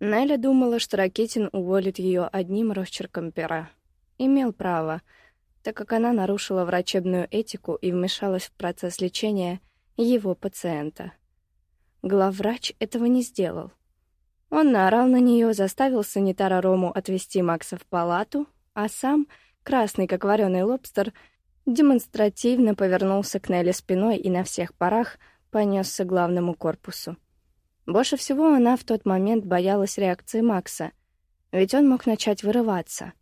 Неля думала, что Ракитин уволит ее одним росчерком пера. Имел право, так как она нарушила врачебную этику и вмешалась в процесс лечения его пациента. Главврач этого не сделал. Он наорал на нее, заставил санитара Рому отвезти Макса в палату, а сам, красный как вареный лобстер, демонстративно повернулся к Нелли спиной и на всех парах понесся к главному корпусу. Больше всего она в тот момент боялась реакции Макса, ведь он мог начать вырываться.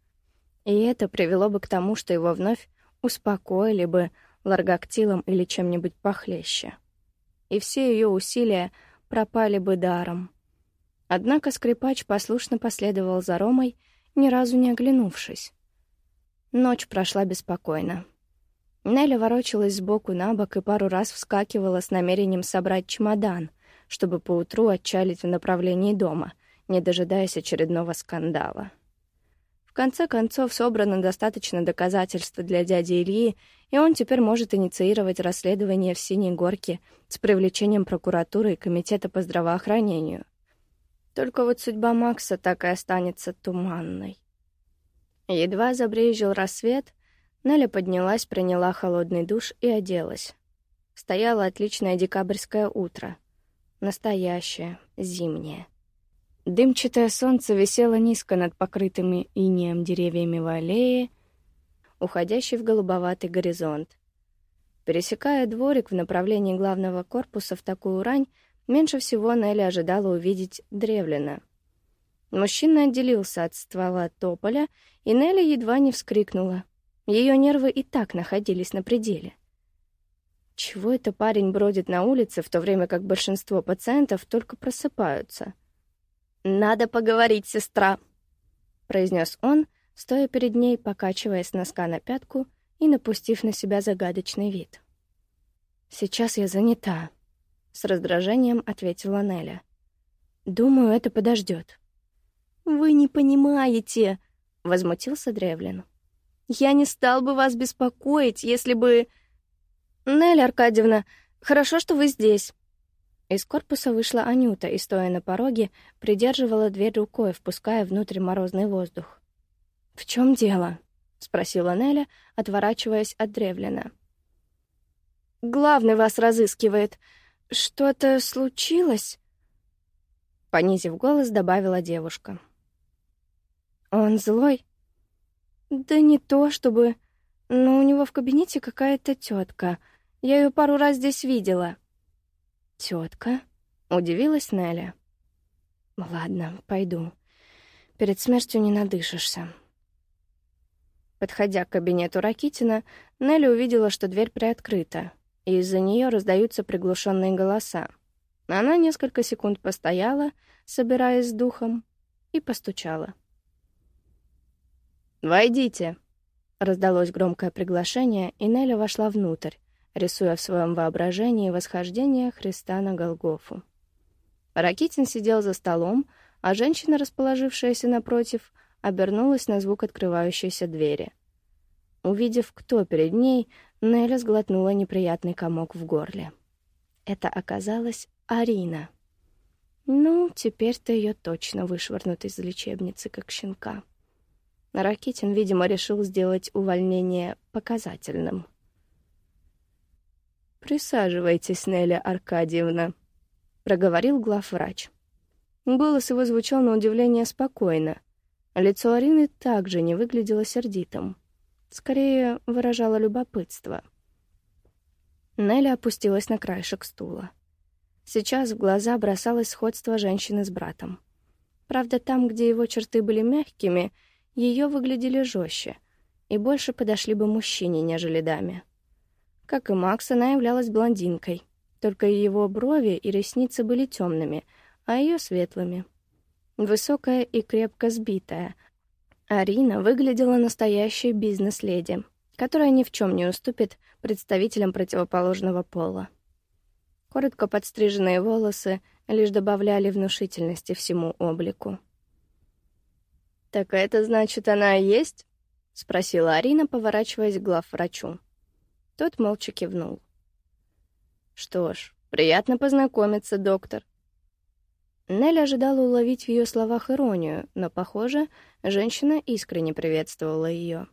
И это привело бы к тому, что его вновь успокоили бы ларгактилом или чем-нибудь похлеще. И все ее усилия пропали бы даром. Однако скрипач послушно последовал за Ромой, ни разу не оглянувшись. Ночь прошла беспокойно. Неля ворочалась сбоку на бок и пару раз вскакивала с намерением собрать чемодан, чтобы поутру отчалить в направлении дома, не дожидаясь очередного скандала. В конце концов, собрано достаточно доказательств для дяди Ильи, и он теперь может инициировать расследование в Синей Горке с привлечением прокуратуры и комитета по здравоохранению. Только вот судьба Макса так и останется туманной. Едва забрежил рассвет, Наля поднялась, приняла холодный душ и оделась. Стояло отличное декабрьское утро. Настоящее, зимнее. Дымчатое солнце висело низко над покрытыми инеем деревьями в аллее, уходящей в голубоватый горизонт. Пересекая дворик в направлении главного корпуса в такую рань, меньше всего Нелли ожидала увидеть древлина. Мужчина отделился от ствола тополя, и Нелли едва не вскрикнула. Ее нервы и так находились на пределе. Чего это парень бродит на улице, в то время как большинство пациентов только просыпаются? «Надо поговорить, сестра», — произнес он, стоя перед ней, покачиваясь с носка на пятку и напустив на себя загадочный вид. «Сейчас я занята», — с раздражением ответила Неля. «Думаю, это подождет». «Вы не понимаете», — возмутился Древлин. Я не стал бы вас беспокоить, если бы... Нелли Аркадьевна, хорошо, что вы здесь. Из корпуса вышла Анюта и, стоя на пороге, придерживала дверь рукой, впуская внутрь морозный воздух. «В чем дело?» — спросила Неля, отворачиваясь от Древлина. «Главный вас разыскивает. Что-то случилось?» Понизив голос, добавила девушка. «Он злой?» Да не то чтобы... Но у него в кабинете какая-то тетка. Я ее пару раз здесь видела. Тетка? Удивилась Неля. Ладно, пойду. Перед смертью не надышишься. Подходя к кабинету Ракитина, Нелли увидела, что дверь приоткрыта, и из-за нее раздаются приглушенные голоса. Она несколько секунд постояла, собираясь с духом, и постучала. «Войдите!» Раздалось громкое приглашение, и Неля вошла внутрь, рисуя в своем воображении восхождение Христа на Голгофу. Ракитин сидел за столом, а женщина, расположившаяся напротив, обернулась на звук открывающейся двери. Увидев, кто перед ней, Неля сглотнула неприятный комок в горле. Это оказалась Арина. Ну, теперь-то ее точно вышвырнут из лечебницы, как щенка. Ракитин, видимо, решил сделать увольнение показательным. «Присаживайтесь, Неля Аркадьевна», — проговорил главврач. Голос его звучал на удивление спокойно. Лицо Арины также не выглядело сердитым. Скорее, выражало любопытство. Неля опустилась на краешек стула. Сейчас в глаза бросалось сходство женщины с братом. Правда, там, где его черты были мягкими — ее выглядели жестче и больше подошли бы мужчине, нежели даме. Как и Макс, она являлась блондинкой, только его брови и ресницы были темными, а ее светлыми. Высокая и крепко сбитая. Арина выглядела настоящей бизнес-леди, которая ни в чем не уступит представителям противоположного пола. Коротко подстриженные волосы лишь добавляли внушительности всему облику. «Так это значит, она и есть?» — спросила Арина, поворачиваясь к главврачу. Тот молча кивнул. «Что ж, приятно познакомиться, доктор». Нелли ожидала уловить в ее словах иронию, но, похоже, женщина искренне приветствовала ее.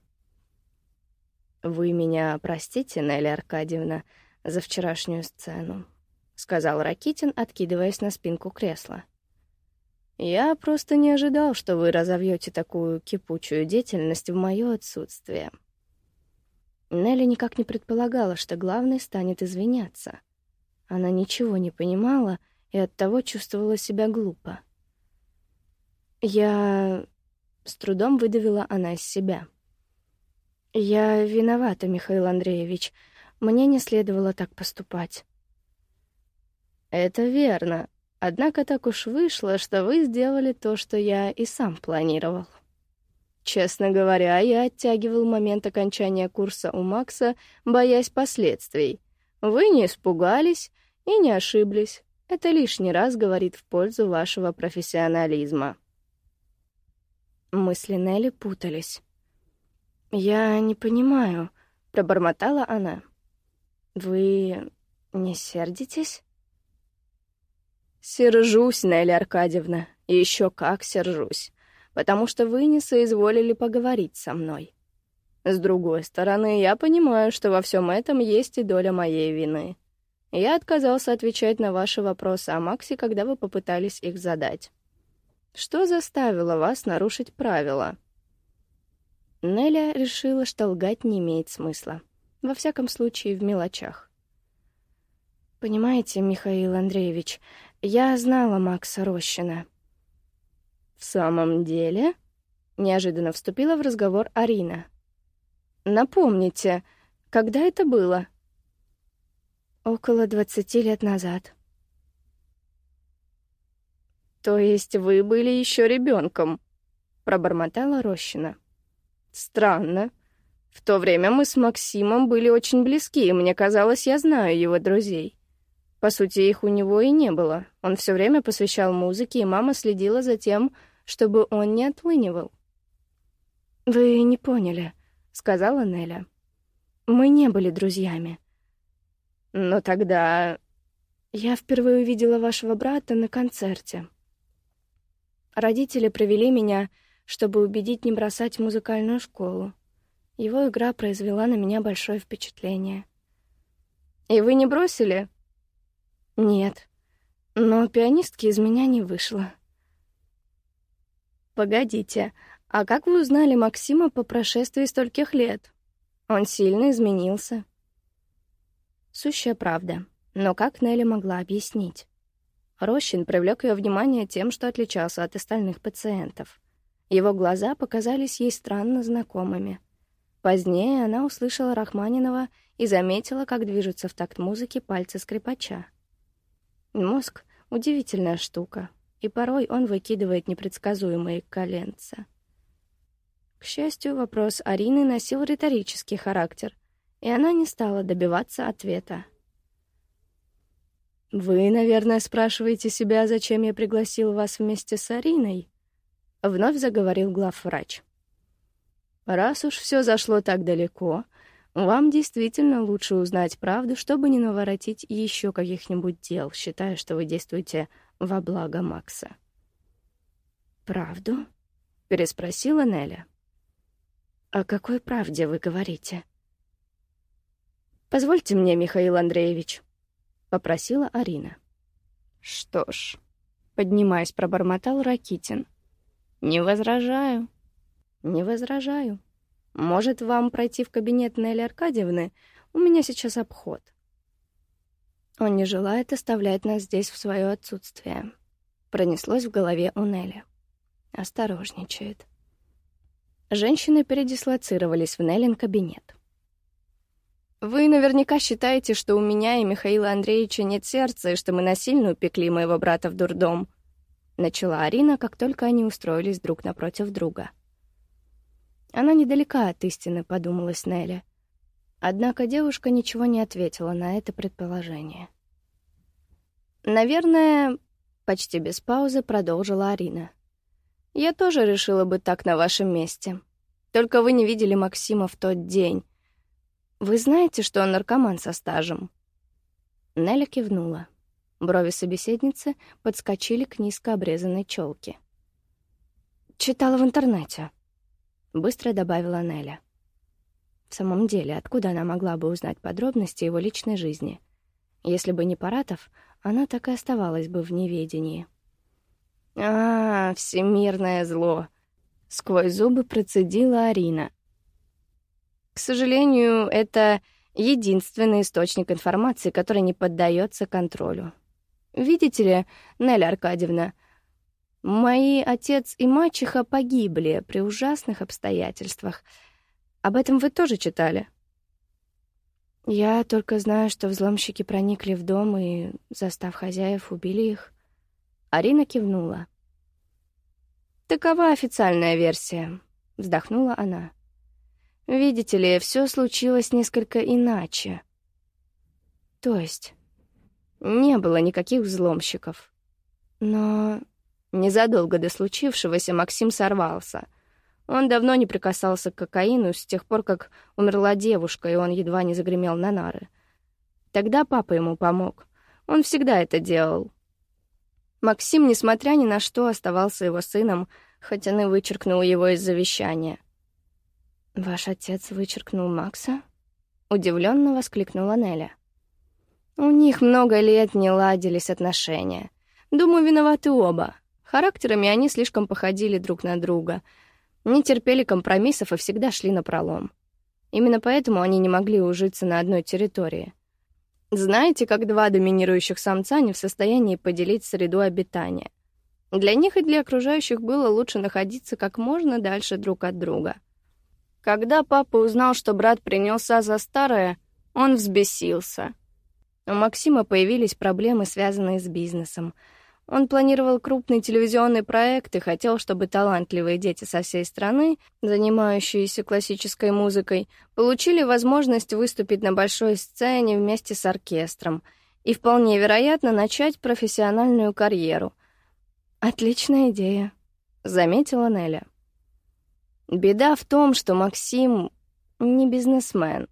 «Вы меня простите, Нелли Аркадьевна, за вчерашнюю сцену», — сказал Ракитин, откидываясь на спинку кресла. «Я просто не ожидал, что вы разовьете такую кипучую деятельность в мое отсутствие». Нелли никак не предполагала, что главный станет извиняться. Она ничего не понимала — и оттого чувствовала себя глупо. «Я...» — с трудом выдавила она из себя. «Я виновата, Михаил Андреевич. Мне не следовало так поступать». «Это верно. Однако так уж вышло, что вы сделали то, что я и сам планировал». Честно говоря, я оттягивал момент окончания курса у Макса, боясь последствий. Вы не испугались и не ошиблись. Это лишний раз говорит в пользу вашего профессионализма. Мысли Нелли путались. «Я не понимаю», — пробормотала она. «Вы не сердитесь?» «Сержусь, Нелли Аркадьевна, еще как сержусь, потому что вы не соизволили поговорить со мной. С другой стороны, я понимаю, что во всем этом есть и доля моей вины. Я отказался отвечать на ваши вопросы о Максе, когда вы попытались их задать. Что заставило вас нарушить правила? Неля решила, что лгать не имеет смысла. Во всяком случае, в мелочах. «Понимаете, Михаил Андреевич, я знала Макса Рощина». «В самом деле?» — неожиданно вступила в разговор Арина. «Напомните, когда это было?» Около двадцати лет назад. То есть вы были еще ребенком? пробормотала Рощина. Странно. В то время мы с Максимом были очень близки, и мне казалось, я знаю его друзей. По сути, их у него и не было. Он все время посвящал музыке, и мама следила за тем, чтобы он не отлынивал. «Вы не поняли», — сказала Неля. «Мы не были друзьями. Но тогда... Я впервые увидела вашего брата на концерте. Родители провели меня, чтобы убедить не бросать музыкальную школу. Его игра произвела на меня большое впечатление. «И вы не бросили?» «Нет. Но пианистки из меня не вышло». «Погодите, а как вы узнали Максима по прошествии стольких лет? Он сильно изменился». Сущая правда. Но как Нелли могла объяснить? Рощин привлек ее внимание тем, что отличался от остальных пациентов. Его глаза показались ей странно знакомыми. Позднее она услышала Рахманинова и заметила, как движутся в такт музыки пальцы скрипача. Мозг — удивительная штука, и порой он выкидывает непредсказуемые коленца. К счастью, вопрос Арины носил риторический характер — и она не стала добиваться ответа. «Вы, наверное, спрашиваете себя, зачем я пригласил вас вместе с Ариной?» — вновь заговорил главврач. «Раз уж все зашло так далеко, вам действительно лучше узнать правду, чтобы не наворотить еще каких-нибудь дел, считая, что вы действуете во благо Макса». «Правду?» — переспросила Неля. «О какой правде вы говорите?» «Позвольте мне, Михаил Андреевич», — попросила Арина. «Что ж», — поднимаясь, пробормотал Ракитин. «Не возражаю». «Не возражаю. Может, вам пройти в кабинет Нелли Аркадьевны? У меня сейчас обход». Он не желает оставлять нас здесь в свое отсутствие. Пронеслось в голове у Нелли. Осторожничает. Женщины передислоцировались в Неллин кабинет. Вы наверняка считаете, что у меня и Михаила Андреевича нет сердца, и что мы насильно упекли моего брата в дурдом. Начала Арина, как только они устроились друг напротив друга. Она недалека от истины, подумалась Нелли. Однако девушка ничего не ответила на это предположение. «Наверное...» — почти без паузы продолжила Арина. «Я тоже решила бы так на вашем месте. Только вы не видели Максима в тот день, «Вы знаете, что он наркоман со стажем?» Неля кивнула. Брови собеседницы подскочили к низко обрезанной челке. «Читала в интернете», — быстро добавила Неля. В самом деле, откуда она могла бы узнать подробности его личной жизни? Если бы не Паратов, она так и оставалась бы в неведении. «А, всемирное зло!» — сквозь зубы процедила Арина. «К сожалению, это единственный источник информации, который не поддается контролю. Видите ли, Неля Аркадьевна, мои отец и мачеха погибли при ужасных обстоятельствах. Об этом вы тоже читали? Я только знаю, что взломщики проникли в дом и, застав хозяев, убили их. Арина кивнула. Такова официальная версия, вздохнула она. Видите ли, все случилось несколько иначе. То есть не было никаких взломщиков. Но незадолго до случившегося Максим сорвался. Он давно не прикасался к кокаину с тех пор, как умерла девушка, и он едва не загремел на нары. Тогда папа ему помог. Он всегда это делал. Максим, несмотря ни на что, оставался его сыном, хотя и вычеркнул его из завещания. «Ваш отец вычеркнул Макса?» — удивленно воскликнула Неля. У них много лет не ладились отношения. Думаю, виноваты оба. Характерами они слишком походили друг на друга, не терпели компромиссов и всегда шли на пролом. Именно поэтому они не могли ужиться на одной территории. Знаете, как два доминирующих самца не в состоянии поделить среду обитания. Для них и для окружающих было лучше находиться как можно дальше друг от друга. Когда папа узнал, что брат принялся за старое, он взбесился — у Максима появились проблемы, связанные с бизнесом. Он планировал крупный телевизионный проект и хотел, чтобы талантливые дети со всей страны, занимающиеся классической музыкой, получили возможность выступить на большой сцене вместе с оркестром и, вполне вероятно, начать профессиональную карьеру. «Отличная идея», — заметила Неля. Беда в том, что Максим не бизнесмен.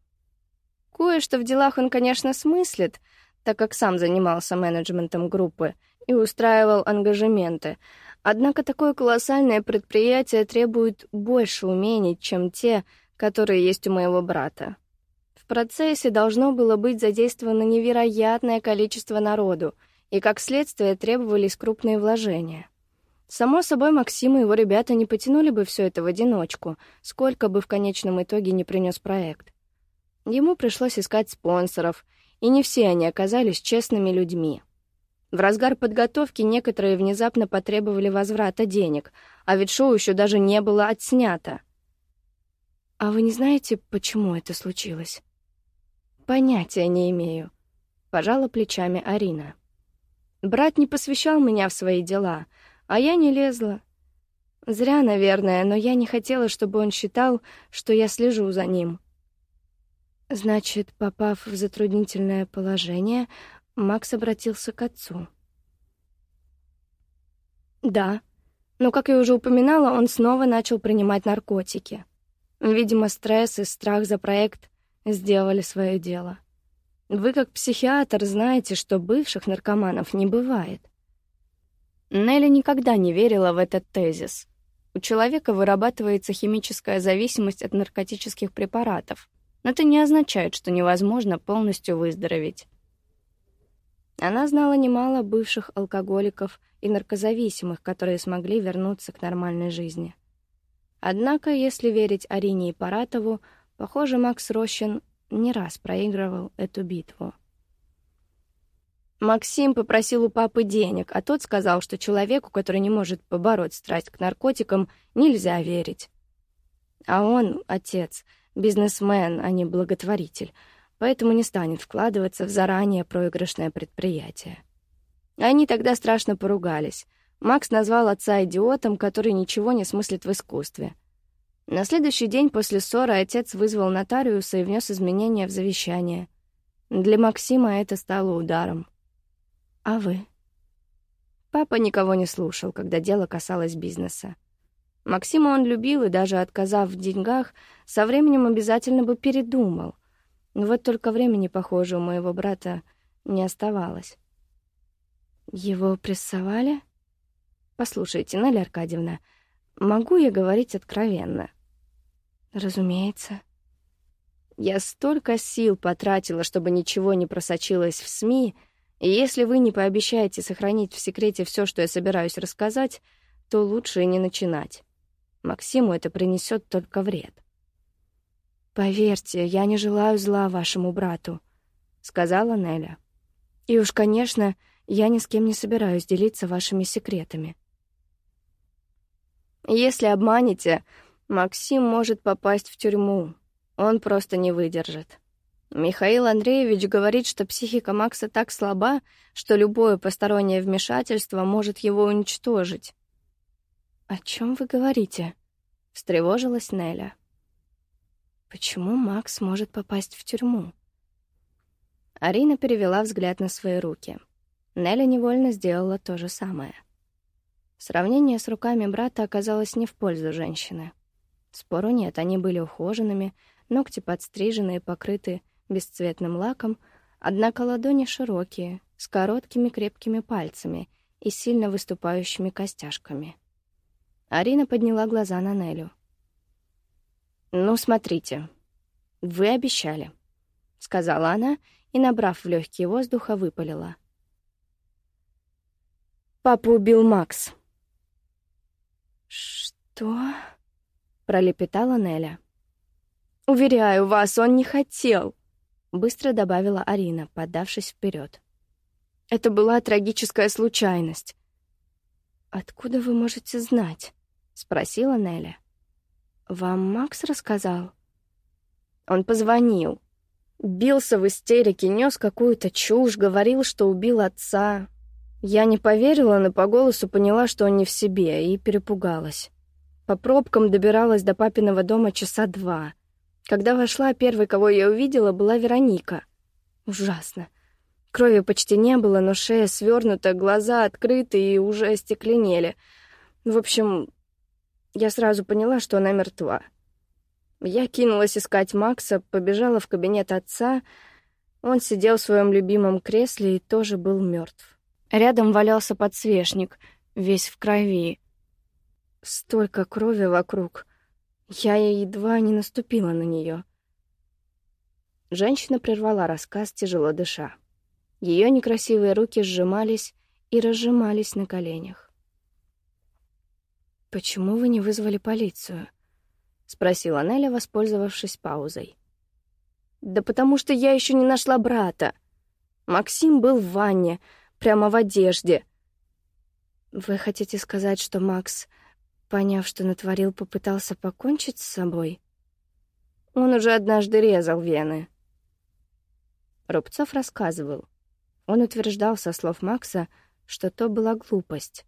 Кое-что в делах он, конечно, смыслит, так как сам занимался менеджментом группы и устраивал ангажементы. Однако такое колоссальное предприятие требует больше умений, чем те, которые есть у моего брата. В процессе должно было быть задействовано невероятное количество народу, и как следствие требовались крупные вложения. Само собой, Максим и его ребята не потянули бы все это в одиночку, сколько бы в конечном итоге не принес проект. Ему пришлось искать спонсоров, и не все они оказались честными людьми. В разгар подготовки некоторые внезапно потребовали возврата денег, а ведь шоу еще даже не было отснято. «А вы не знаете, почему это случилось?» «Понятия не имею», — пожала плечами Арина. «Брат не посвящал меня в свои дела, а я не лезла. Зря, наверное, но я не хотела, чтобы он считал, что я слежу за ним. Значит, попав в затруднительное положение, Макс обратился к отцу. Да, но, как я уже упоминала, он снова начал принимать наркотики. Видимо, стресс и страх за проект сделали свое дело. Вы, как психиатр, знаете, что бывших наркоманов не бывает. Нелли никогда не верила в этот тезис. У человека вырабатывается химическая зависимость от наркотических препаратов — но это не означает, что невозможно полностью выздороветь. Она знала немало бывших алкоголиков и наркозависимых, которые смогли вернуться к нормальной жизни. Однако, если верить Арине и Паратову, похоже, Макс Рощин не раз проигрывал эту битву. Максим попросил у папы денег, а тот сказал, что человеку, который не может побороть страсть к наркотикам, нельзя верить. А он, отец, — бизнесмен, а не благотворитель, поэтому не станет вкладываться в заранее проигрышное предприятие. Они тогда страшно поругались. Макс назвал отца идиотом, который ничего не смыслит в искусстве. На следующий день после ссоры отец вызвал нотариуса и внес изменения в завещание. Для Максима это стало ударом. А вы? Папа никого не слушал, когда дело касалось бизнеса. Максима он любил и даже отказав в деньгах, со временем обязательно бы передумал. Вот только времени, похоже, у моего брата не оставалось. Его прессовали? Послушайте, Нелли Аркадьевна, могу я говорить откровенно? Разумеется. Я столько сил потратила, чтобы ничего не просочилось в СМИ, и если вы не пообещаете сохранить в секрете все, что я собираюсь рассказать, то лучше и не начинать. Максиму это принесет только вред. «Поверьте, я не желаю зла вашему брату», — сказала Неля. «И уж, конечно, я ни с кем не собираюсь делиться вашими секретами». «Если обманете, Максим может попасть в тюрьму. Он просто не выдержит. Михаил Андреевич говорит, что психика Макса так слаба, что любое постороннее вмешательство может его уничтожить. «О чем вы говорите?» — встревожилась Неля. «Почему Макс может попасть в тюрьму?» Арина перевела взгляд на свои руки. Неля невольно сделала то же самое. Сравнение с руками брата оказалось не в пользу женщины. Спору нет, они были ухоженными, ногти подстрижены и покрыты бесцветным лаком, однако ладони широкие, с короткими крепкими пальцами и сильно выступающими костяшками. Арина подняла глаза на Нелю. «Ну, смотрите, вы обещали», — сказала она и, набрав в легкие воздуха, выпалила. «Папу убил Макс». «Что?» — пролепетала Неля. «Уверяю вас, он не хотел», — быстро добавила Арина, подавшись вперед. «Это была трагическая случайность». «Откуда вы можете знать?» — спросила Неля. «Вам Макс рассказал?» Он позвонил. Бился в истерике, нес какую-то чушь, говорил, что убил отца. Я не поверила, но по голосу поняла, что он не в себе, и перепугалась. По пробкам добиралась до папиного дома часа два. Когда вошла, первой, кого я увидела, была Вероника. Ужасно. Крови почти не было, но шея свернута, глаза открыты и уже остекленели. В общем, я сразу поняла, что она мертва. Я кинулась искать Макса, побежала в кабинет отца. Он сидел в своем любимом кресле и тоже был мертв. Рядом валялся подсвечник, весь в крови. Столько крови вокруг. Я едва не наступила на нее. Женщина прервала рассказ, тяжело дыша. Ее некрасивые руки сжимались и разжимались на коленях. «Почему вы не вызвали полицию?» — спросила Неля, воспользовавшись паузой. «Да потому что я еще не нашла брата. Максим был в ванне, прямо в одежде». «Вы хотите сказать, что Макс поняв, что натворил, попытался покончить с собой. Он уже однажды резал вены. Рубцов рассказывал. Он утверждал со слов Макса, что то была глупость,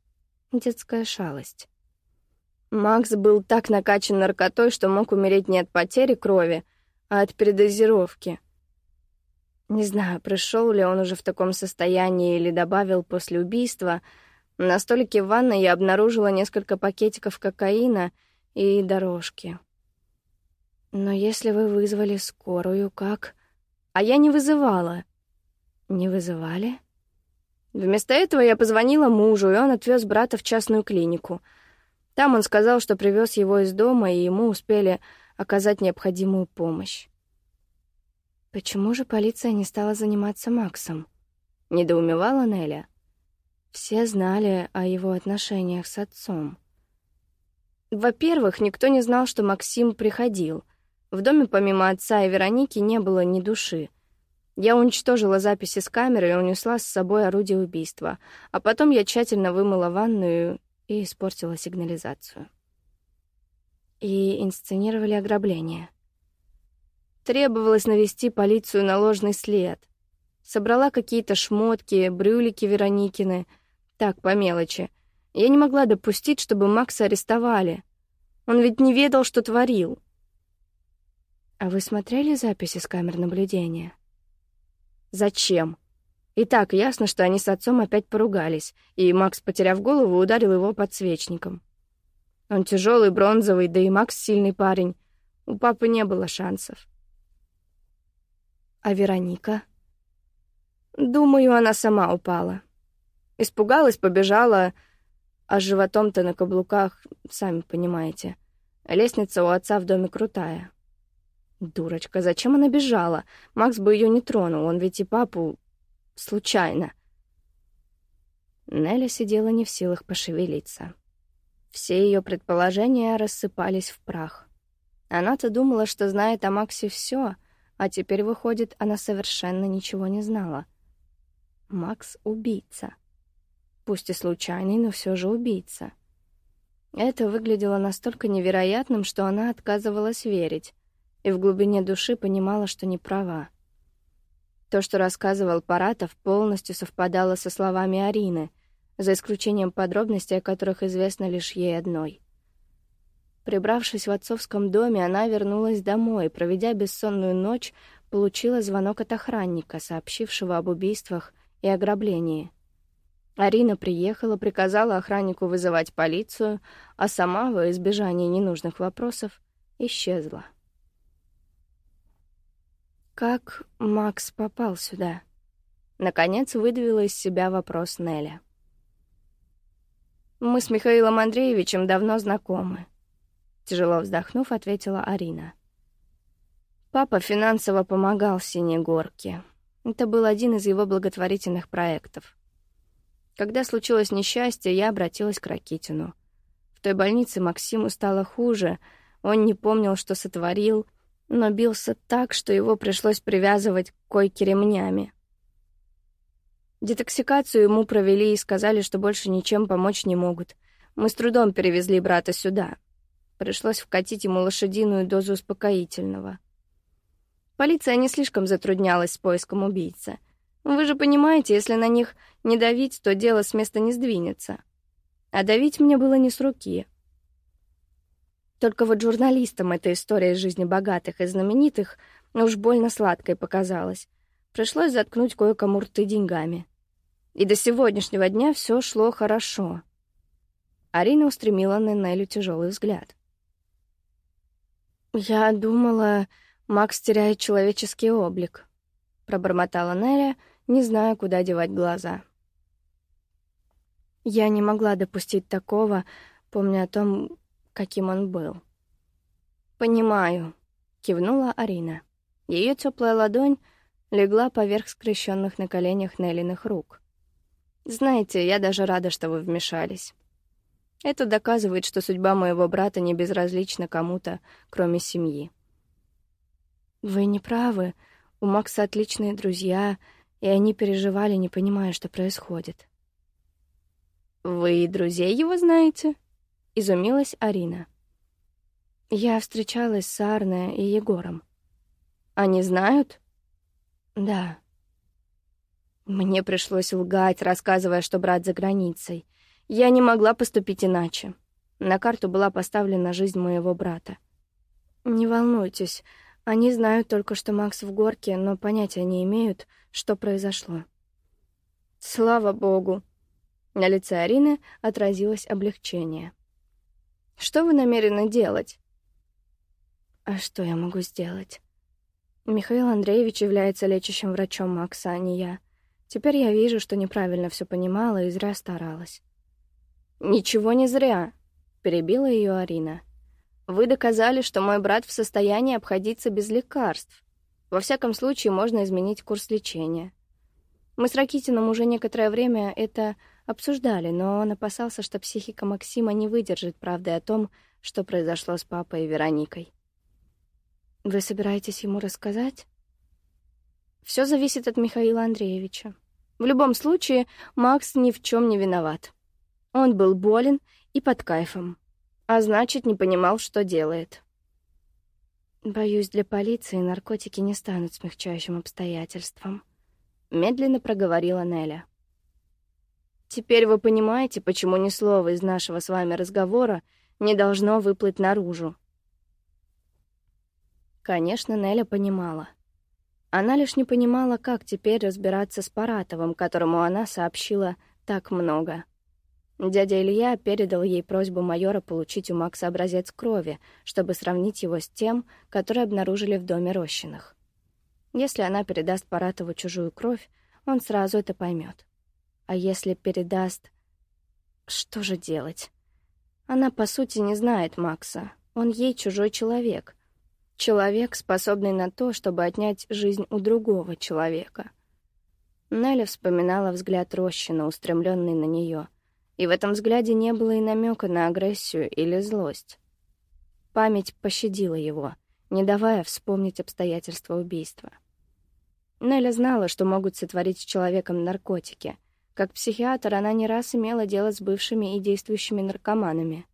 детская шалость. Макс был так накачан наркотой, что мог умереть не от потери крови, а от передозировки. Не знаю, пришел ли он уже в таком состоянии или добавил после убийства — на столике в ванной я обнаружила несколько пакетиков кокаина и дорожки. Но если вы вызвали скорую, как... А я не вызывала. Не вызывали? Вместо этого я позвонила мужу, и он отвез брата в частную клинику. Там он сказал, что привез его из дома, и ему успели оказать необходимую помощь. Почему же полиция не стала заниматься Максом? Недоумевала Неля. Все знали о его отношениях с отцом. Во-первых, никто не знал, что Максим приходил. В доме помимо отца и Вероники не было ни души. Я уничтожила записи с камеры и унесла с собой орудие убийства, а потом я тщательно вымыла ванную и испортила сигнализацию. И инсценировали ограбление. Требовалось навести полицию на ложный след. Собрала какие-то шмотки, брюлики Вероникины — так, по мелочи. Я не могла допустить, чтобы Макса арестовали. Он ведь не ведал, что творил. А вы смотрели записи с камер наблюдения? Зачем? И так ясно, что они с отцом опять поругались, и Макс, потеряв голову, ударил его подсвечником. Он тяжелый, бронзовый, да и Макс сильный парень. У папы не было шансов. А Вероника? Думаю, она сама упала. Испугалась, побежала, а животом-то на каблуках, сами понимаете. Лестница у отца в доме крутая. Дурочка, зачем она бежала? Макс бы ее не тронул, он ведь и папу... случайно. Нелли сидела не в силах пошевелиться. Все ее предположения рассыпались в прах. Она-то думала, что знает о Максе все, а теперь, выходит, она совершенно ничего не знала. Макс — убийца. Пусть и случайный, но все же убийца. Это выглядело настолько невероятным, что она отказывалась верить, и в глубине души понимала, что не права. То, что рассказывал Паратов, полностью совпадало со словами Арины, за исключением подробностей, о которых известно лишь ей одной. Прибравшись в отцовском доме, она вернулась домой, проведя бессонную ночь, получила звонок от охранника, сообщившего об убийствах и ограблении. Арина приехала, приказала охраннику вызывать полицию, а сама, во избежание ненужных вопросов, исчезла. «Как Макс попал сюда?» Наконец выдавила из себя вопрос Неля. «Мы с Михаилом Андреевичем давно знакомы», — тяжело вздохнув, ответила Арина. «Папа финансово помогал Синегорке. Это был один из его благотворительных проектов. Когда случилось несчастье, я обратилась к Ракитину. В той больнице Максиму стало хуже, он не помнил, что сотворил, но бился так, что его пришлось привязывать к койке ремнями. Детоксикацию ему провели и сказали, что больше ничем помочь не могут. Мы с трудом перевезли брата сюда. Пришлось вкатить ему лошадиную дозу успокоительного. Полиция не слишком затруднялась с поиском убийцы. Вы же понимаете, если на них не давить, то дело с места не сдвинется. А давить мне было не с руки. Только вот журналистам эта история из жизни богатых и знаменитых уж больно сладкой показалась. Пришлось заткнуть кое-кому рты деньгами. И до сегодняшнего дня все шло хорошо. Арина устремила на Нелю тяжелый взгляд. «Я думала, Макс теряет человеческий облик», — пробормотала Неля, — не зная, куда девать глаза. Я не могла допустить такого, помня о том, каким он был. «Понимаю», — кивнула Арина. Ее теплая ладонь легла поверх скрещенных на коленях Неллиных рук. «Знаете, я даже рада, что вы вмешались. Это доказывает, что судьба моего брата не безразлична кому-то, кроме семьи». «Вы не правы. У Макса отличные друзья, и они переживали, не понимая, что происходит. «Вы и друзей его знаете?» — изумилась Арина. «Я встречалась с Арне и Егором». «Они знают?» «Да». Мне пришлось лгать, рассказывая, что брат за границей. Я не могла поступить иначе. На карту была поставлена жизнь моего брата. «Не волнуйтесь, они знают только, что Макс в горке, но понятия не имеют, что произошло. Слава богу. На лице Арины отразилось облегчение. Что вы намерены делать? А что я могу сделать? Михаил Андреевич является лечащим врачом Макса, а не я. Теперь я вижу, что неправильно все понимала и зря старалась. «Ничего не зря», — перебила ее Арина. Вы доказали, что мой брат в состоянии обходиться без лекарств. Во всяком случае, можно изменить курс лечения. Мы с Ракитиным уже некоторое время это обсуждали, но он опасался, что психика Максима не выдержит правды о том, что произошло с папой и Вероникой. Вы собираетесь ему рассказать? Все зависит от Михаила Андреевича. В любом случае, Макс ни в чем не виноват. Он был болен и под кайфом а значит, не понимал, что делает. Боюсь, для полиции наркотики не станут смягчающим обстоятельством. Медленно проговорила Неля. Теперь вы понимаете, почему ни слова из нашего с вами разговора не должно выплыть наружу. Конечно, Неля понимала. Она лишь не понимала, как теперь разбираться с Паратовым, которому она сообщила так много. Дядя Илья передал ей просьбу майора получить у Макса образец крови, чтобы сравнить его с тем, который обнаружили в доме Рощиных. Если она передаст Паратову чужую кровь, он сразу это поймет. А если передаст... Что же делать? Она, по сути, не знает Макса. Он ей чужой человек. Человек, способный на то, чтобы отнять жизнь у другого человека. Нелли вспоминала взгляд Рощина, устремленный на нее, и в этом взгляде не было и намека на агрессию или злость. Память пощадила его, не давая вспомнить обстоятельства убийства. Нелли знала, что могут сотворить с человеком наркотики. Как психиатр она не раз имела дело с бывшими и действующими наркоманами.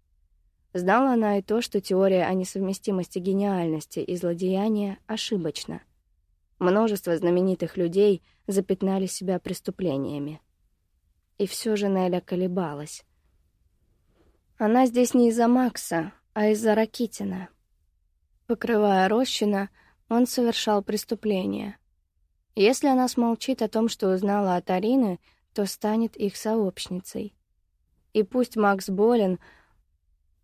Знала она и то, что теория о несовместимости гениальности и злодеяния ошибочна. Множество знаменитых людей запятнали себя преступлениями. И все же Неля колебалась. Она здесь не из-за Макса, а из-за Ракитина. Покрывая Рощина, он совершал преступление. Если она смолчит о том, что узнала от Арины, то станет их сообщницей. И пусть Макс болен,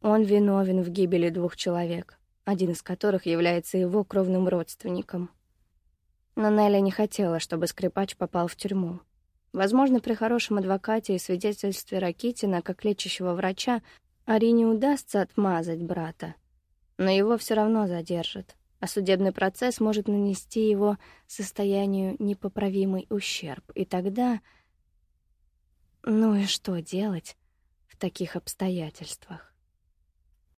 он виновен в гибели двух человек, один из которых является его кровным родственником. Но Нелли не хотела, чтобы скрипач попал в тюрьму. Возможно, при хорошем адвокате и свидетельстве Ракитина, как лечащего врача, Арине удастся отмазать брата. Но его все равно задержат, а судебный процесс может нанести его состоянию непоправимый ущерб. И тогда... Ну и что делать в таких обстоятельствах?